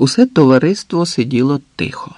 Усе товариство сиділо тихо.